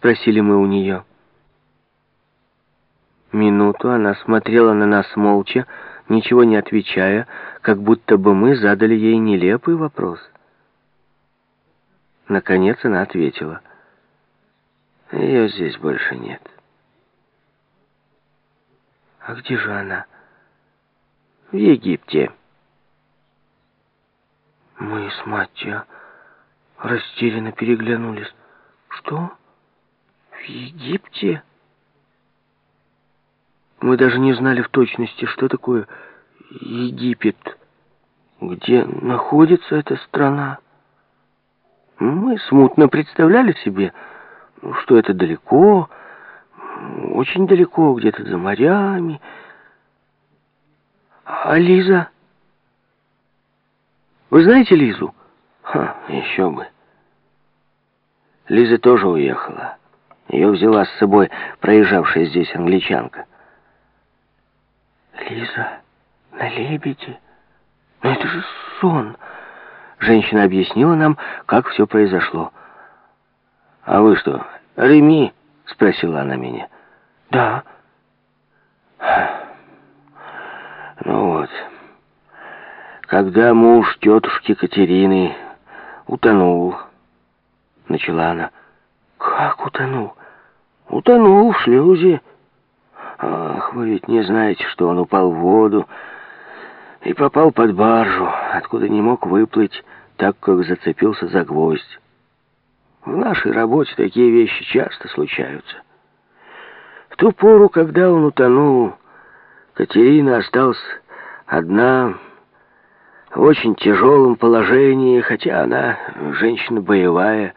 спросили мы у нее. Минуту она смотрела на нас молча, ничего не отвечая, как будто бы мы задали ей нелепый вопрос. Наконец она ответила. Ее здесь больше нет. А где же она? В Египте. Мы с Маттио растерянно переглянулись. Что? Египте? Мы даже не знали в точности, что такое Египет, где находится эта страна. Мы смутно представляли себе, что это далеко, очень далеко, где-то за морями. А Лиза? Вы знаете Лизу? Ха, еще бы. Лиза тоже уехала. Ее взяла с собой проезжавшая здесь англичанка. Лиза на лебеде? Но это же сон. Женщина объяснила нам, как все произошло. «А вы что, Реми?» — спросила она меня. «Да». «Ну вот, когда муж тетушки Катерины утонул, — начала она. «Как утонул?» «Утонул в шлюзе». «Ах, вы ведь не знаете, что он упал в воду и попал под баржу, откуда не мог выплыть, так как зацепился за гвоздь. В нашей работе такие вещи часто случаются. В ту пору, когда он утонул, Катерина осталась одна в очень тяжелом положении, хотя она женщина боевая.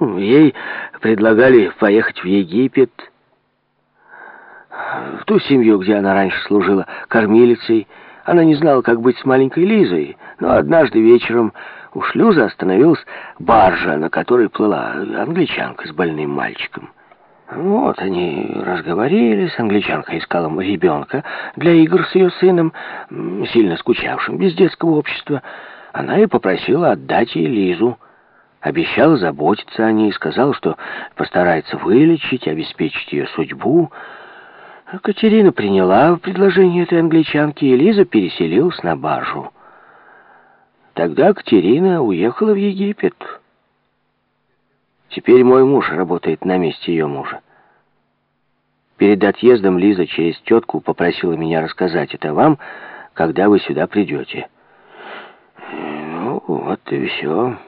Ей предлагали поехать в Египет, в ту семью, где она раньше служила кормилицей. Она не знала, как быть с маленькой Лизой, но однажды вечером у шлюза остановилась баржа, на которой плыла англичанка с больным мальчиком. Вот они разговорились, англичанка искала ребенка для игр с ее сыном, сильно скучавшим, без детского общества. Она и попросила отдать ей Лизу. Обещала заботиться о ней, сказала, что постарается вылечить, обеспечить ее судьбу. Катерина приняла предложение этой англичанки, и Лиза переселилась на баржу. Тогда Катерина уехала в Египет. Теперь мой муж работает на месте ее мужа. Перед отъездом Лиза через тетку попросила меня рассказать это вам, когда вы сюда придете. Ну, вот и все.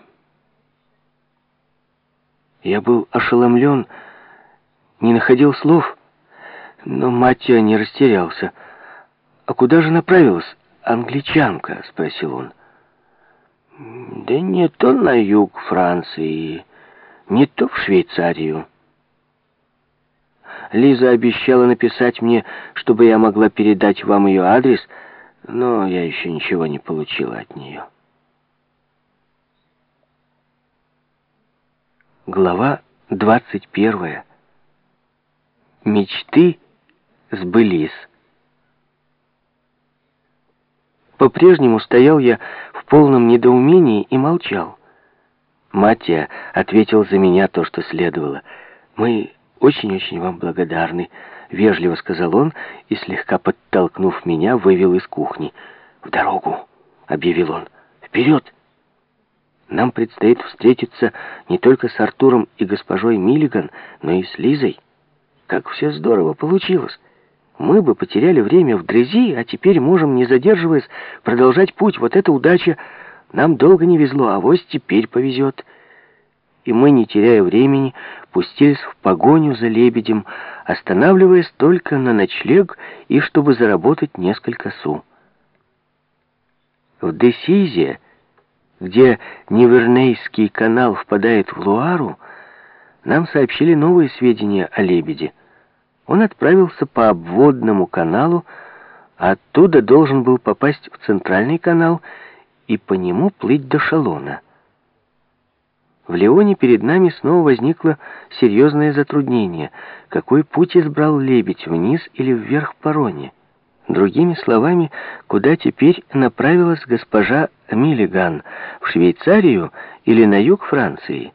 Я был ошеломлен, не находил слов, но Маттия не растерялся. «А куда же направилась англичанка?» — спросил он. «Да не то на юг Франции, не то в Швейцарию». Лиза обещала написать мне, чтобы я могла передать вам ее адрес, но я еще ничего не получила от нее. Глава 21. Мечты сбылись. По-прежнему стоял я в полном недоумении и молчал. Матья ответил за меня то, что следовало. Мы очень-очень вам благодарны», — вежливо сказал он и, слегка подтолкнув меня, вывел из кухни. «В дорогу!» — объявил он. «Вперед!» Нам предстоит встретиться не только с Артуром и госпожой Миллиган, но и с Лизой. Как все здорово получилось. Мы бы потеряли время в дрези, а теперь можем, не задерживаясь, продолжать путь. Вот эта удача нам долго не везло, а вось теперь повезет и мы, не теряя времени, пустились в погоню за лебедем, останавливаясь только на ночлег и чтобы заработать несколько су. В Десизе, где Невернейский канал впадает в Луару, нам сообщили новые сведения о лебеде. Он отправился по обводному каналу, а оттуда должен был попасть в центральный канал и по нему плыть до Шалона. В Леоне перед нами снова возникло серьезное затруднение. Какой путь избрал лебедь, вниз или вверх по Роне? Другими словами, куда теперь направилась госпожа Миллиган? В Швейцарию или на юг Франции?